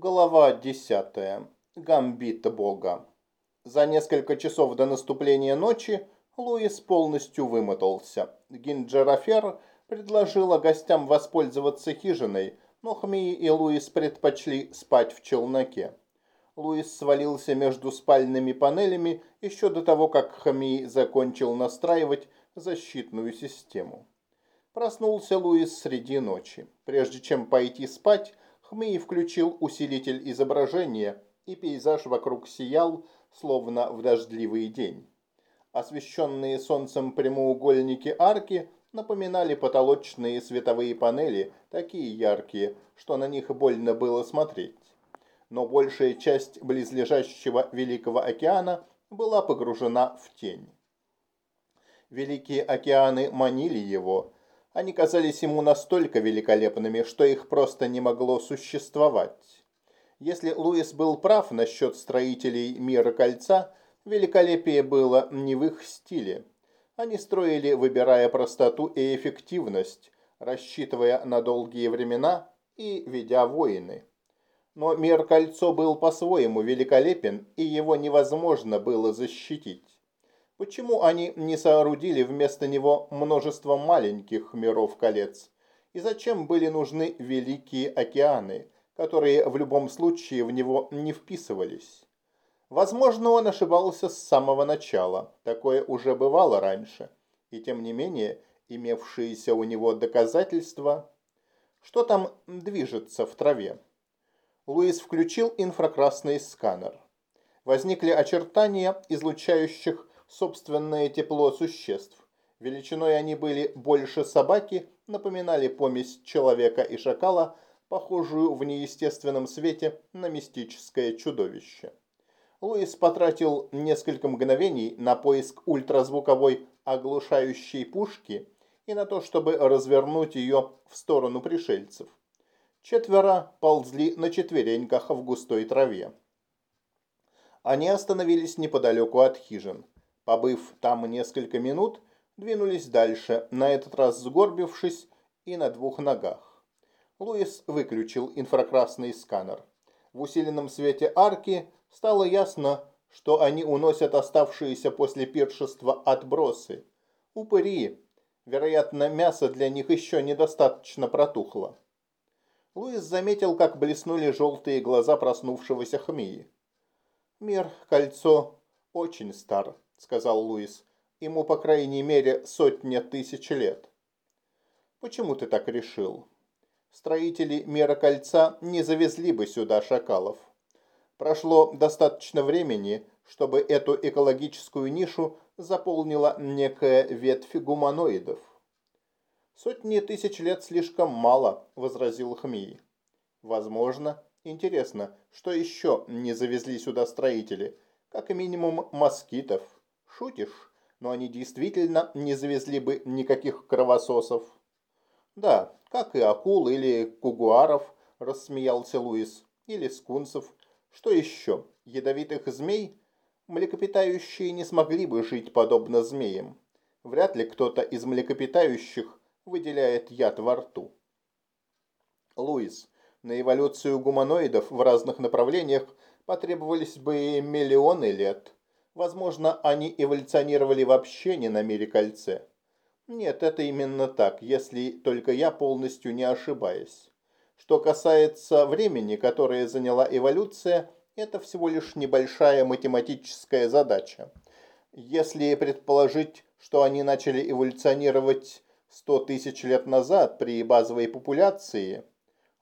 Глава 10. Гамбит Бога. За несколько часов до наступления ночи Луис полностью вымотался. Гинджерафер предложила гостям воспользоваться хижиной, но Хмии и Луис предпочли спать в челноке. Луис свалился между спальными панелями еще до того, как Хмии закончил настраивать защитную систему. Проснулся Луис среди ночи. Прежде чем пойти спать, Хмей включил усилитель изображения, и пейзаж вокруг сиял, словно в дождливый день. Освещенные солнцем прямоугольники арки напоминали потолочные световые панели, такие яркие, что на них больно было смотреть. Но большая часть близлежащего Великого океана была погружена в тень. Великие океаны манили его, они казались ему настолько великолепными, что их просто не могло существовать. Если Луис был прав насчет строителей Мира Кольца, великолепие было не в их стиле. Они строили, выбирая простоту и эффективность, рассчитывая на долгие времена и ведя войны. Но Мир Кольцо был по-своему великолепен, и его невозможно было защитить. Почему они не соорудили вместо него множество маленьких миров колец? И зачем были нужны великие океаны, которые в любом случае в него не вписывались? Возможно, он ошибался с самого начала. Такое уже бывало раньше. И тем не менее, имевшиеся у него доказательства... Что там движется в траве? Луис включил инфракрасный сканер. Возникли очертания излучающих собственное тепло существ. Величиной они были больше собаки, напоминали помесь человека и шакала, похожую в неестественном свете на мистическое чудовище. Луис потратил несколько мгновений на поиск ультразвуковой оглушающей пушки и на то, чтобы развернуть ее в сторону пришельцев. Четверо ползли на четвереньках в густой траве. Они остановились неподалеку от хижин. Побыв там несколько минут, двинулись дальше, на этот раз сгорбившись и на двух ногах. Луис выключил инфракрасный сканер. В усиленном свете арки стало ясно, что они уносят оставшиеся после пиршества отбросы. Упыри. Вероятно, мясо для них еще недостаточно протухло. Луис заметил, как блеснули желтые глаза проснувшегося хмии. Мир, кольцо, очень стар. – сказал Луис. «Ему, по крайней мере, сотня тысяч лет». «Почему ты так решил?» «Строители Мира Кольца не завезли бы сюда шакалов. Прошло достаточно времени, чтобы эту экологическую нишу заполнила некая ветвь гуманоидов». «Сотни тысяч лет слишком мало», – возразил Хмии. «Возможно. Интересно, что еще не завезли сюда строители? Как минимум москитов». Шутишь? Но они действительно не завезли бы никаких кровососов. Да, как и акул или кугуаров, рассмеялся Луис. Или скунсов. Что еще? Ядовитых змей? Млекопитающие не смогли бы жить подобно змеям. Вряд ли кто-то из млекопитающих выделяет яд во рту. Луис, на эволюцию гуманоидов в разных направлениях потребовались бы миллионы лет. Возможно, они эволюционировали вообще не на мире кольце. Нет, это именно так, если только я полностью не ошибаюсь. Что касается времени, которое заняла эволюция, это всего лишь небольшая математическая задача. Если предположить, что они начали эволюционировать 100 тысяч лет назад при базовой популяции,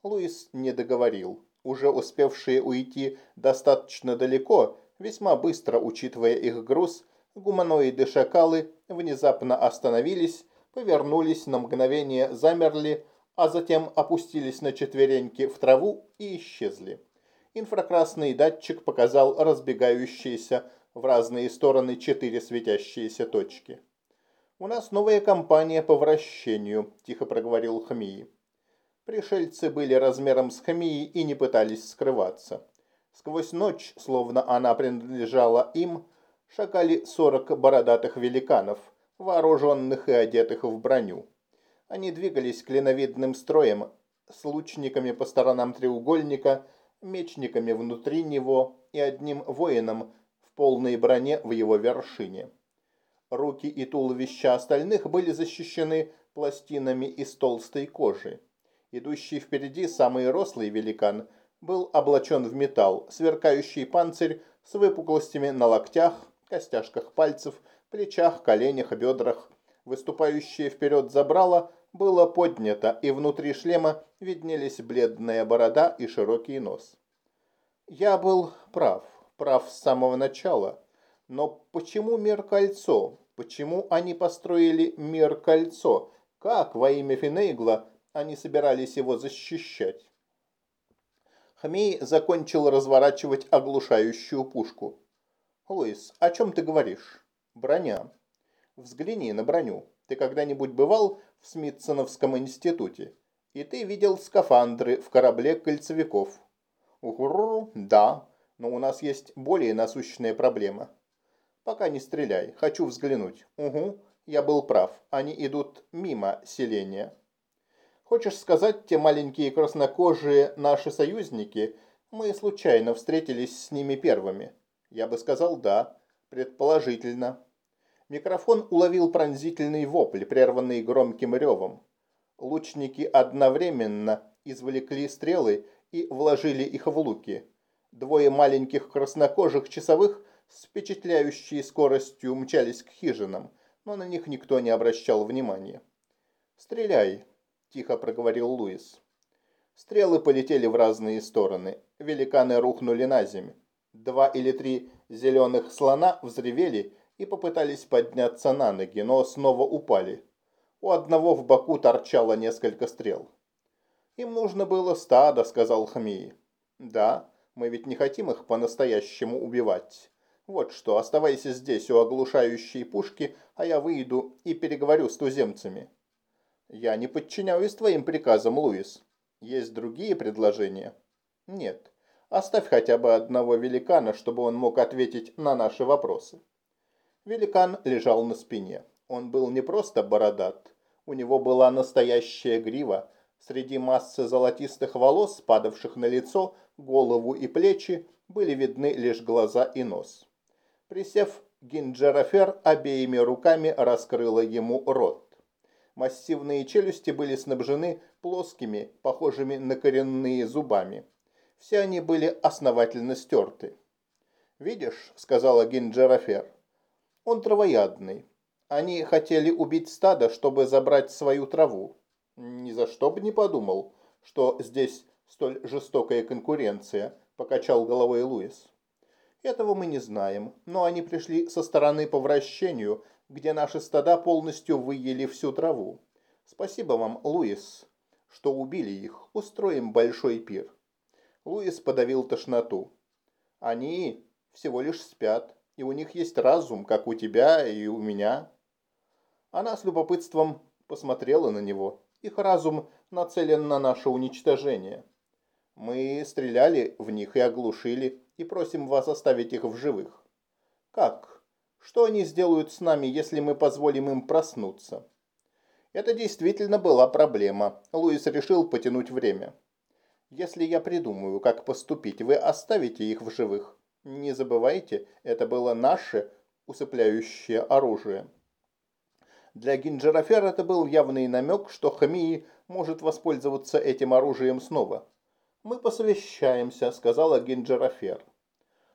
Луис не договорил. Уже успевшие уйти достаточно далеко, Весьма быстро, учитывая их груз, гуманоиды-шакалы внезапно остановились, повернулись, на мгновение замерли, а затем опустились на четвереньки в траву и исчезли. Инфракрасный датчик показал разбегающиеся в разные стороны четыре светящиеся точки. «У нас новая кампания по вращению», – тихо проговорил Хмии. Пришельцы были размером с Хмии и не пытались скрываться. Сквозь ночь, словно она принадлежала им, шагали сорок бородатых великанов, вооруженных и одетых в броню. Они двигались клиновидным строем с лучниками по сторонам треугольника, мечниками внутри него и одним воином в полной броне в его вершине. Руки и туловища остальных были защищены пластинами из толстой кожи. Идущий впереди самый рослый великан был облачен в металл, сверкающий панцирь с выпуклостями на локтях, костяшках пальцев, плечах, коленях, бедрах. Выступающее вперед забрало было поднято, и внутри шлема виднелись бледная борода и широкий нос. Я был прав, прав с самого начала. Но почему мир-кольцо? Почему они построили мир-кольцо? Как во имя Финейгла они собирались его защищать? Хмей закончил разворачивать оглушающую пушку. «Луис, о чем ты говоришь?» «Броня». «Взгляни на броню. Ты когда-нибудь бывал в Смитсоновском институте? И ты видел скафандры в корабле кольцевиков?» «Угу, да, но у нас есть более насущная проблема». «Пока не стреляй, хочу взглянуть». «Угу, я был прав, они идут мимо селения». Хочешь сказать, те маленькие краснокожие наши союзники, мы случайно встретились с ними первыми? Я бы сказал да, предположительно. Микрофон уловил пронзительный вопль, прерванный громким ревом. Лучники одновременно извлекли стрелы и вложили их в луки. Двое маленьких краснокожих часовых с впечатляющей скоростью мчались к хижинам, но на них никто не обращал внимания. «Стреляй!» Тихо проговорил Луис. Стрелы полетели в разные стороны. Великаны рухнули на землю. Два или три зеленых слона взревели и попытались подняться на ноги, но снова упали. У одного в боку торчало несколько стрел. «Им нужно было стадо», — сказал Хмии. «Да, мы ведь не хотим их по-настоящему убивать. Вот что, оставайся здесь у оглушающей пушки, а я выйду и переговорю с туземцами». Я не подчиняюсь твоим приказам, Луис. Есть другие предложения? Нет. Оставь хотя бы одного великана, чтобы он мог ответить на наши вопросы. Великан лежал на спине. Он был не просто бородат. У него была настоящая грива. Среди массы золотистых волос, падавших на лицо, голову и плечи, были видны лишь глаза и нос. Присев, Гинджерофер обеими руками раскрыла ему рот. Массивные челюсти были снабжены плоскими, похожими на коренные зубами. Все они были основательно стерты. «Видишь», — сказала Гинджерофер, — «он травоядный. Они хотели убить стадо, чтобы забрать свою траву. Ни за что бы не подумал, что здесь столь жестокая конкуренция», — покачал головой Луис. «Этого мы не знаем, но они пришли со стороны по вращению, где наши стада полностью выели всю траву. Спасибо вам, Луис, что убили их. Устроим большой пир. Луис подавил тошноту. Они всего лишь спят, и у них есть разум, как у тебя и у меня. Она с любопытством посмотрела на него. Их разум нацелен на наше уничтожение. Мы стреляли в них и оглушили, и просим вас оставить их в живых. Как? Что они сделают с нами, если мы позволим им проснуться? Это действительно была проблема. Луис решил потянуть время. Если я придумаю, как поступить, вы оставите их в живых. Не забывайте, это было наше усыпляющее оружие. Для Гинджерофера это был явный намек, что Хамии может воспользоваться этим оружием снова. «Мы посовещаемся», — сказала Гинджерофер.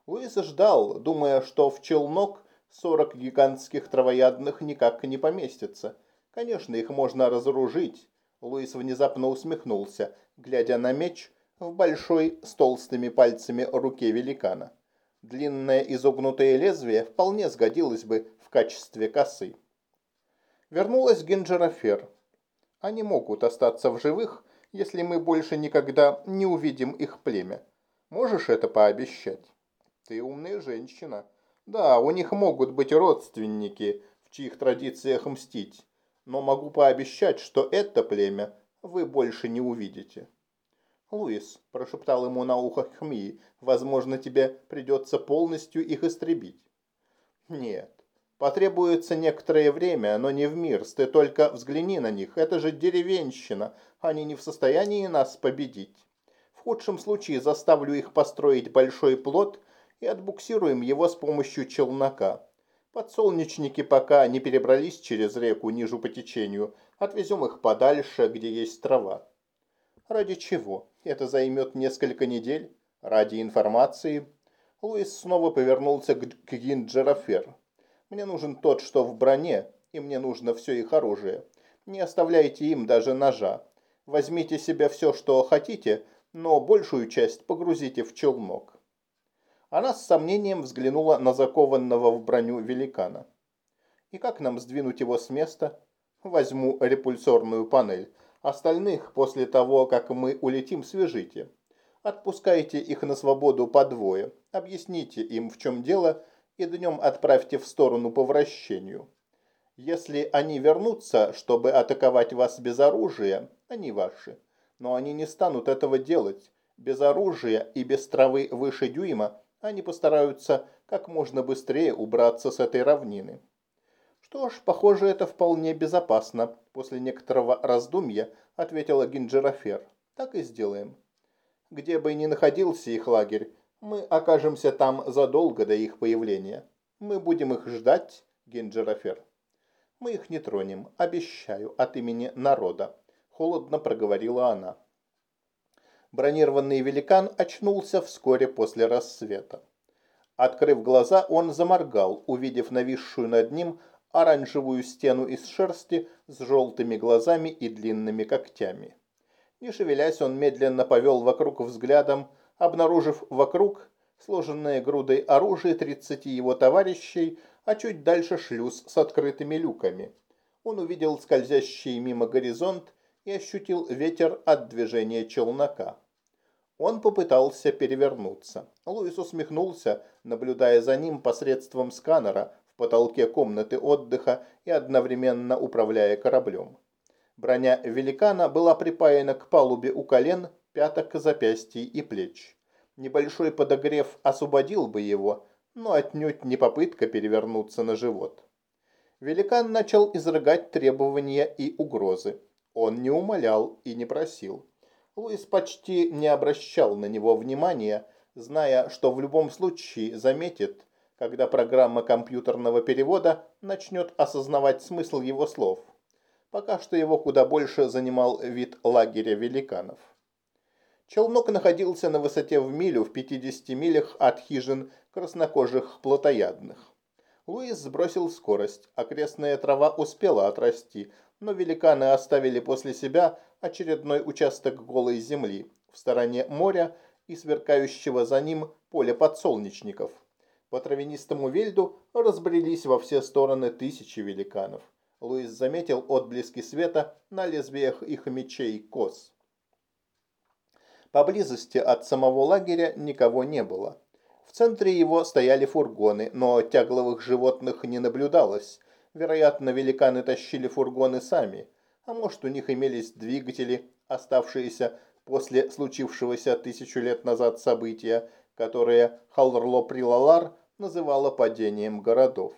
Луис ждал, думая, что в челнок Сорок гигантских травоядных никак не поместится. Конечно, их можно разоружить. Луис внезапно усмехнулся, глядя на меч в большой с толстыми пальцами руке великана. Длинное изогнутое лезвие вполне сгодилось бы в качестве косы. Вернулась Генджерофер. Они могут остаться в живых, если мы больше никогда не увидим их племя. Можешь это пообещать? Ты умная женщина, да, у них могут быть родственники, в чьих традициях мстить, но могу пообещать, что это племя вы больше не увидите. «Луис», – прошептал ему на ухо Хмии, – «возможно, тебе придется полностью их истребить». «Нет, потребуется некоторое время, но не в мир. Ты только взгляни на них, это же деревенщина, они не в состоянии нас победить. В худшем случае заставлю их построить большой плот и отбуксируем его с помощью челнока. Подсолнечники пока не перебрались через реку ниже по течению. Отвезем их подальше, где есть трава. Ради чего? Это займет несколько недель. Ради информации. Луис снова повернулся к, Гинджерофер. Мне нужен тот, что в броне, и мне нужно все их оружие. Не оставляйте им даже ножа. Возьмите себе все, что хотите, но большую часть погрузите в челнок. Она с сомнением взглянула на закованного в броню великана. «И как нам сдвинуть его с места?» «Возьму репульсорную панель. Остальных, после того, как мы улетим, свяжите. Отпускайте их на свободу по двое. Объясните им, в чем дело, и днем отправьте в сторону по вращению. Если они вернутся, чтобы атаковать вас без оружия, они ваши. Но они не станут этого делать. Без оружия и без травы выше дюйма они постараются как можно быстрее убраться с этой равнины. Что ж, похоже, это вполне безопасно, после некоторого раздумья ответила Гинджерофер. Так и сделаем. Где бы ни находился их лагерь, мы окажемся там задолго до их появления. Мы будем их ждать, Гинджерофер. Мы их не тронем, обещаю, от имени народа, холодно проговорила она. Бронированный великан очнулся вскоре после рассвета. Открыв глаза, он заморгал, увидев нависшую над ним оранжевую стену из шерсти с желтыми глазами и длинными когтями. Не шевелясь, он медленно повел вокруг взглядом, обнаружив вокруг сложенные грудой оружие тридцати его товарищей, а чуть дальше шлюз с открытыми люками. Он увидел скользящий мимо горизонт и ощутил ветер от движения челнока. Он попытался перевернуться. Луис усмехнулся, наблюдая за ним посредством сканера в потолке комнаты отдыха и одновременно управляя кораблем. Броня великана была припаяна к палубе у колен, пяток, запястий и плеч. Небольшой подогрев освободил бы его, но отнюдь не попытка перевернуться на живот. Великан начал изрыгать требования и угрозы. Он не умолял и не просил. Луис почти не обращал на него внимания, зная, что в любом случае заметит, когда программа компьютерного перевода начнет осознавать смысл его слов. Пока что его куда больше занимал вид лагеря великанов. Челнок находился на высоте в милю в 50 милях от хижин краснокожих плотоядных. Луис сбросил скорость, окрестная трава успела отрасти, но великаны оставили после себя очередной участок голой земли в стороне моря и сверкающего за ним поля подсолнечников. По травянистому вельду разбрелись во все стороны тысячи великанов. Луис заметил отблески света на лезвиях их мечей кос. Поблизости от самого лагеря никого не было. В центре его стояли фургоны, но тягловых животных не наблюдалось, Вероятно, великаны тащили фургоны сами, а может у них имелись двигатели, оставшиеся после случившегося тысячу лет назад события, которое Халрло Прилалар называла падением городов.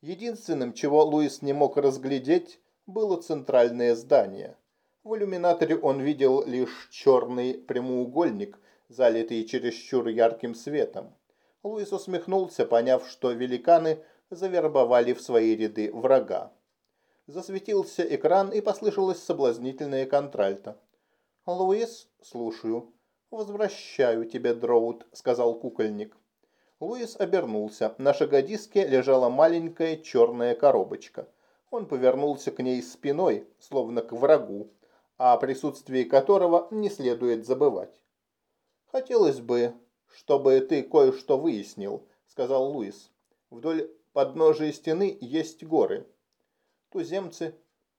Единственным, чего Луис не мог разглядеть, было центральное здание. В иллюминаторе он видел лишь черный прямоугольник, залитый чересчур ярким светом. Луис усмехнулся, поняв, что великаны завербовали в свои ряды врага. Засветился экран и послышалась соблазнительная контральта. «Луис, слушаю. Возвращаю тебе, Дроуд», — сказал кукольник. Луис обернулся. На шагодиске лежала маленькая черная коробочка. Он повернулся к ней спиной, словно к врагу, о присутствии которого не следует забывать. «Хотелось бы, чтобы ты кое-что выяснил», — сказал Луис. Вдоль подножии стены есть горы. Туземцы,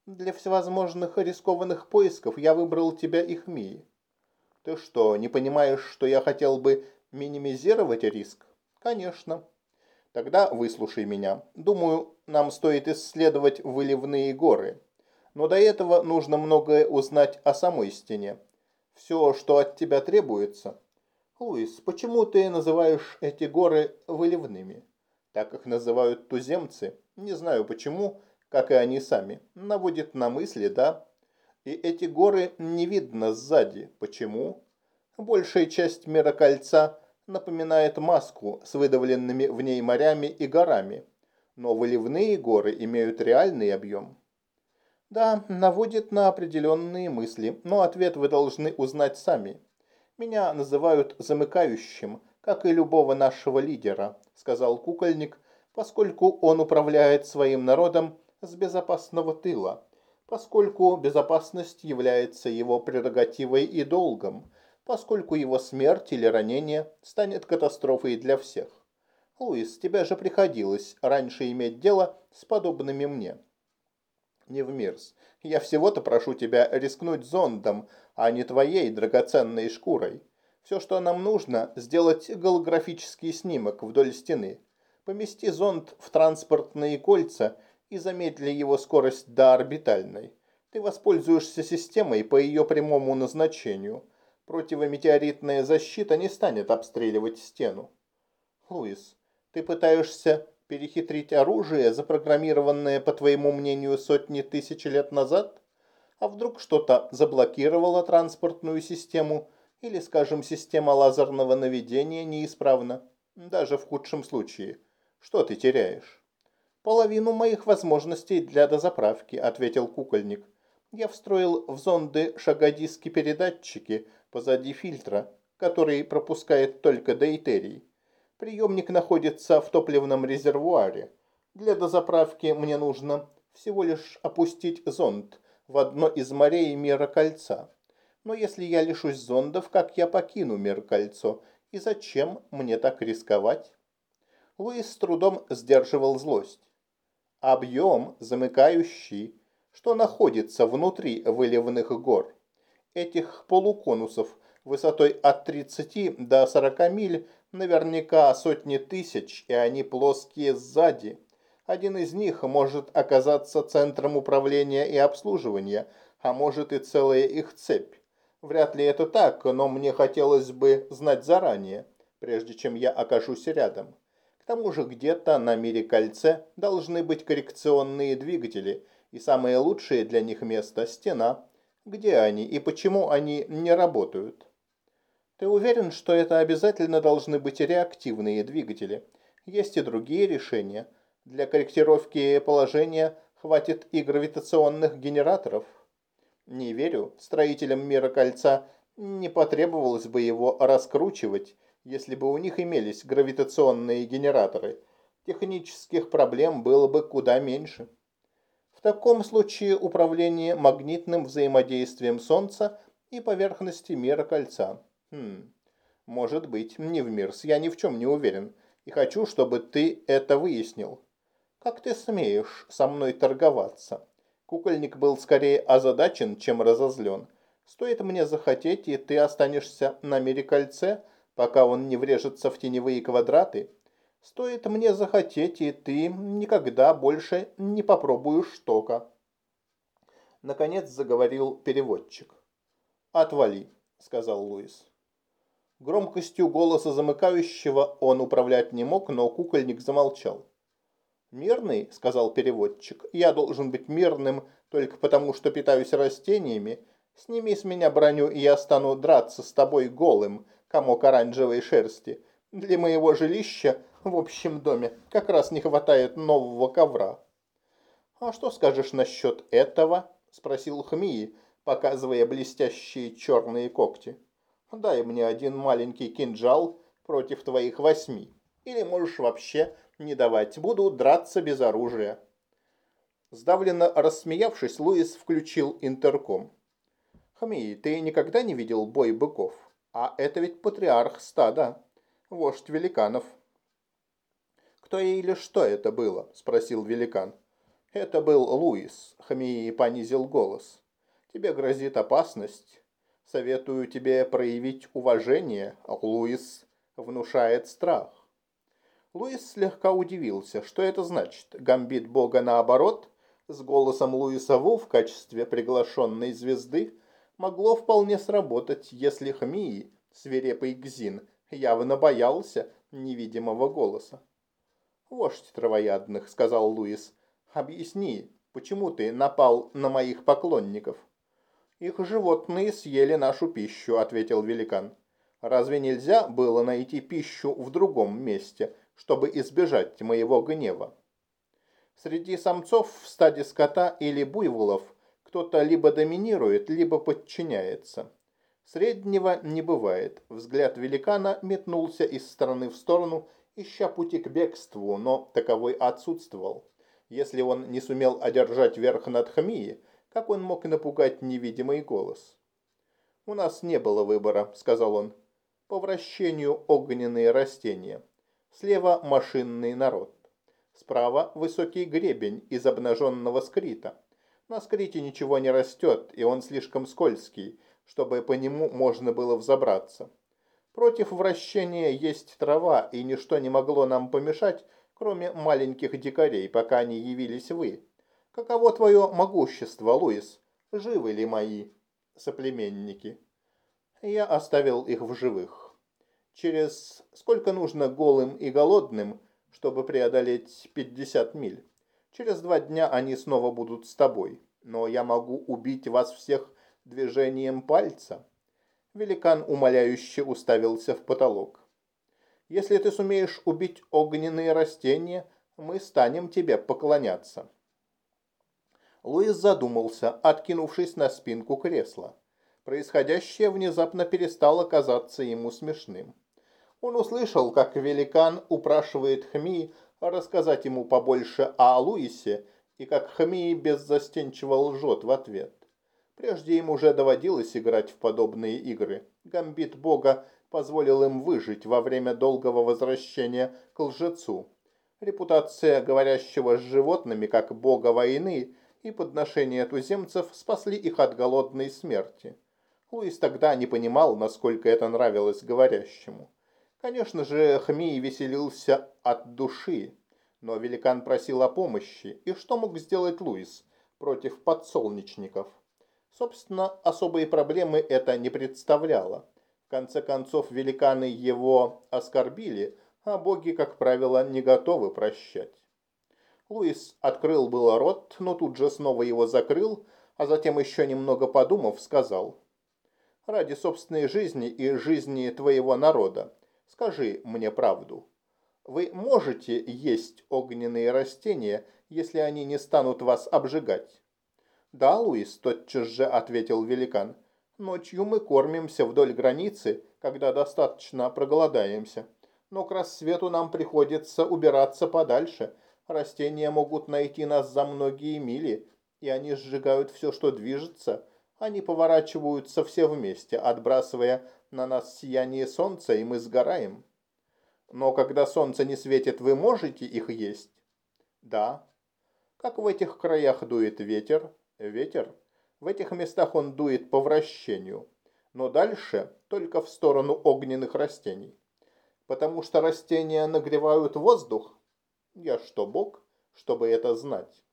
для всевозможных рискованных поисков я выбрал тебя их Мии. Ты что, не понимаешь, что я хотел бы минимизировать риск? Конечно. Тогда выслушай меня. Думаю, нам стоит исследовать выливные горы. Но до этого нужно многое узнать о самой стене. Все, что от тебя требуется. Луис, почему ты называешь эти горы выливными? так их называют туземцы, не знаю почему, как и они сами, наводит на мысли, да? И эти горы не видно сзади. Почему? Большая часть мира кольца напоминает маску с выдавленными в ней морями и горами, но выливные горы имеют реальный объем. Да, наводит на определенные мысли, но ответ вы должны узнать сами. Меня называют замыкающим, как и любого нашего лидера, сказал кукольник, поскольку он управляет своим народом с безопасного тыла, поскольку безопасность является его прерогативой и долгом, поскольку его смерть или ранение станет катастрофой для всех. Луис, тебе же приходилось раньше иметь дело с подобными мне. Не в мирс. Я всего-то прошу тебя рискнуть зондом, а не твоей драгоценной шкурой. Все, что нам нужно, сделать голографический снимок вдоль стены. Помести зонд в транспортные кольца и замедли его скорость до орбитальной. Ты воспользуешься системой по ее прямому назначению. Противометеоритная защита не станет обстреливать стену. Луис, ты пытаешься перехитрить оружие, запрограммированное, по твоему мнению, сотни тысяч лет назад? А вдруг что-то заблокировало транспортную систему или, скажем, система лазерного наведения неисправна? Даже в худшем случае. Что ты теряешь? Половину моих возможностей для дозаправки, ответил кукольник. Я встроил в зонды шагодиски-передатчики позади фильтра, который пропускает только дейтерий. Приемник находится в топливном резервуаре. Для дозаправки мне нужно всего лишь опустить зонд в одно из морей мира кольца. Но если я лишусь зондов, как я покину мир кольцо? И зачем мне так рисковать? Луис с трудом сдерживал злость. Объем, замыкающий, что находится внутри выливных гор. Этих полуконусов высотой от 30 до 40 миль Наверняка сотни тысяч, и они плоские сзади. Один из них может оказаться центром управления и обслуживания, а может и целая их цепь. Вряд ли это так, но мне хотелось бы знать заранее, прежде чем я окажусь рядом. К тому же где-то на мире кольце должны быть коррекционные двигатели, и самое лучшее для них место – стена. Где они и почему они не работают? Ты уверен, что это обязательно должны быть реактивные двигатели? Есть и другие решения. Для корректировки положения хватит и гравитационных генераторов. Не верю, строителям мира кольца не потребовалось бы его раскручивать, если бы у них имелись гравитационные генераторы. Технических проблем было бы куда меньше. В таком случае управление магнитным взаимодействием Солнца и поверхности мира кольца. Хм, может быть, не в Мирс, я ни в чем не уверен. И хочу, чтобы ты это выяснил. Как ты смеешь со мной торговаться? Кукольник был скорее озадачен, чем разозлен. Стоит мне захотеть, и ты останешься на мире кольце, пока он не врежется в теневые квадраты. Стоит мне захотеть, и ты никогда больше не попробуешь тока. Наконец заговорил переводчик. «Отвали», — сказал Луис. Громкостью голоса замыкающего он управлять не мог, но кукольник замолчал. «Мирный», — сказал переводчик, — «я должен быть мирным только потому, что питаюсь растениями. Сними с меня броню, и я стану драться с тобой голым, комок оранжевой шерсти. Для моего жилища в общем доме как раз не хватает нового ковра». «А что скажешь насчет этого?» — спросил Хмии, показывая блестящие черные когти. Дай мне один маленький кинжал против твоих восьми. Или можешь вообще не давать. Буду драться без оружия. Сдавленно рассмеявшись, Луис включил интерком. Хми, ты никогда не видел бой быков? А это ведь патриарх стада, вождь великанов. Кто или что это было? Спросил великан. Это был Луис, Хми понизил голос. Тебе грозит опасность. Советую тебе проявить уважение, Луис внушает страх. Луис слегка удивился. Что это значит? Гамбит бога наоборот? С голосом Луиса Ву в качестве приглашенной звезды могло вполне сработать, если Хмии, свирепый Гзин, явно боялся невидимого голоса. «Вождь травоядных», — сказал Луис, — «объясни, почему ты напал на моих поклонников?» «Их животные съели нашу пищу», — ответил великан. Разве нельзя было найти пищу в другом месте, чтобы избежать моего гнева? Среди самцов в стаде скота или буйволов кто-то либо доминирует, либо подчиняется. Среднего не бывает. Взгляд великана метнулся из стороны в сторону, ища пути к бегству, но таковой отсутствовал. Если он не сумел одержать верх над Хмией, как он мог напугать невидимый голос? «У нас не было выбора», — сказал он по вращению огненные растения. Слева машинный народ. Справа высокий гребень из обнаженного скрита. На скрите ничего не растет, и он слишком скользкий, чтобы по нему можно было взобраться. Против вращения есть трава, и ничто не могло нам помешать, кроме маленьких дикарей, пока не явились вы. Каково твое могущество, Луис? Живы ли мои соплеменники? Я оставил их в живых. Через сколько нужно голым и голодным, чтобы преодолеть 50 миль? Через два дня они снова будут с тобой. Но я могу убить вас всех движением пальца. Великан умоляюще уставился в потолок. Если ты сумеешь убить огненные растения, мы станем тебе поклоняться. Луис задумался, откинувшись на спинку кресла. Происходящее внезапно перестало казаться ему смешным. Он услышал, как великан упрашивает Хми рассказать ему побольше о Луисе, и как Хми беззастенчиво лжет в ответ. Прежде им уже доводилось играть в подобные игры. Гамбит Бога позволил им выжить во время долгого возвращения к лжецу. Репутация говорящего с животными как бога войны и подношение туземцев спасли их от голодной смерти. Луис тогда не понимал, насколько это нравилось говорящему. Конечно же, Хмей веселился от души, но великан просил о помощи, и что мог сделать Луис против подсолнечников? Собственно, особые проблемы это не представляло. В конце концов, великаны его оскорбили, а боги, как правило, не готовы прощать. Луис открыл было рот, но тут же снова его закрыл, а затем еще немного подумав, сказал, «Ради собственной жизни и жизни твоего народа Скажи мне правду. Вы можете есть огненные растения, если они не станут вас обжигать? Да, Луис, тотчас же ответил великан. Ночью мы кормимся вдоль границы, когда достаточно проголодаемся. Но к рассвету нам приходится убираться подальше. Растения могут найти нас за многие мили, и они сжигают все, что движется. Они поворачиваются все вместе, отбрасывая на нас сияние солнца, и мы сгораем. Но когда солнце не светит, вы можете их есть? Да. Как в этих краях дует ветер? Ветер. В этих местах он дует по вращению. Но дальше только в сторону огненных растений. Потому что растения нагревают воздух. Я что, бог, чтобы это знать?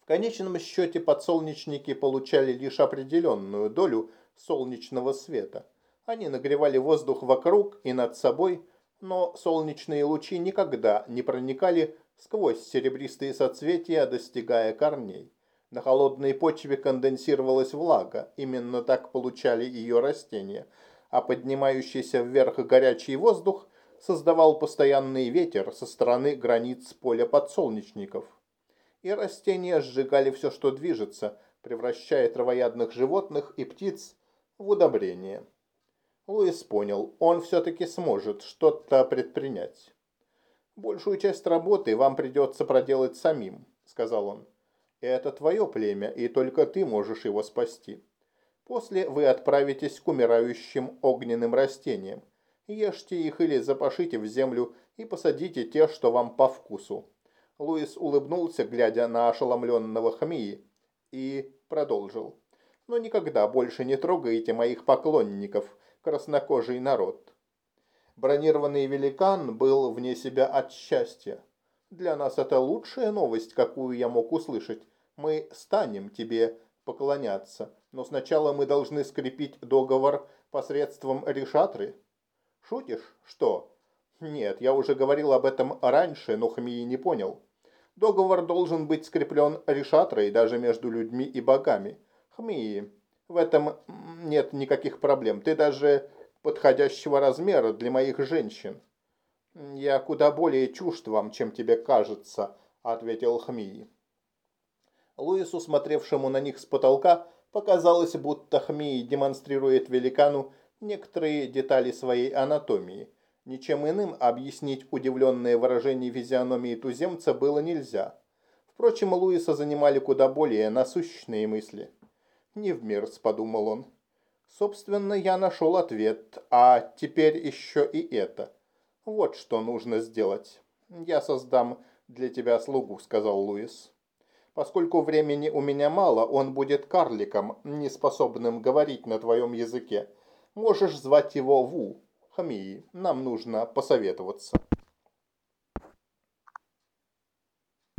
В конечном счете подсолнечники получали лишь определенную долю солнечного света. Они нагревали воздух вокруг и над собой, но солнечные лучи никогда не проникали сквозь серебристые соцветия, достигая корней. На холодной почве конденсировалась влага, именно так получали ее растения, а поднимающийся вверх горячий воздух создавал постоянный ветер со стороны границ поля подсолнечников. И растения сжигали все, что движется, превращая травоядных животных и птиц в удобрение. Луис понял, он все-таки сможет что-то предпринять. «Большую часть работы вам придется проделать самим», — сказал он. «Это твое племя, и только ты можешь его спасти. После вы отправитесь к умирающим огненным растениям. Ешьте их или запашите в землю и посадите те, что вам по вкусу». Луис улыбнулся, глядя на ошеломленного Хмии, и продолжил но никогда больше не трогайте моих поклонников, краснокожий народ. Бронированный великан был вне себя от счастья. Для нас это лучшая новость, какую я мог услышать. Мы станем тебе поклоняться, но сначала мы должны скрепить договор посредством решатры. Шутишь? Что? Нет, я уже говорил об этом раньше, но Хмии не понял. Договор должен быть скреплен решатрой даже между людьми и богами. Хмии, в этом нет никаких проблем. Ты даже подходящего размера для моих женщин. «Я куда более чужд вам, чем тебе кажется», — ответил Хмии. Луису, смотревшему на них с потолка, показалось, будто Хмии демонстрирует великану некоторые детали своей анатомии. Ничем иным объяснить удивленное выражение физиономии туземца было нельзя. Впрочем, Луиса занимали куда более насущные мысли. «Не в мир», — подумал он. «Собственно, я нашел ответ, а теперь еще и это. Вот что нужно сделать. Я создам для тебя слугу», — сказал Луис. «Поскольку времени у меня мало, он будет карликом, неспособным говорить на твоем языке. Можешь звать его Ву, Хамии. Нам нужно посоветоваться».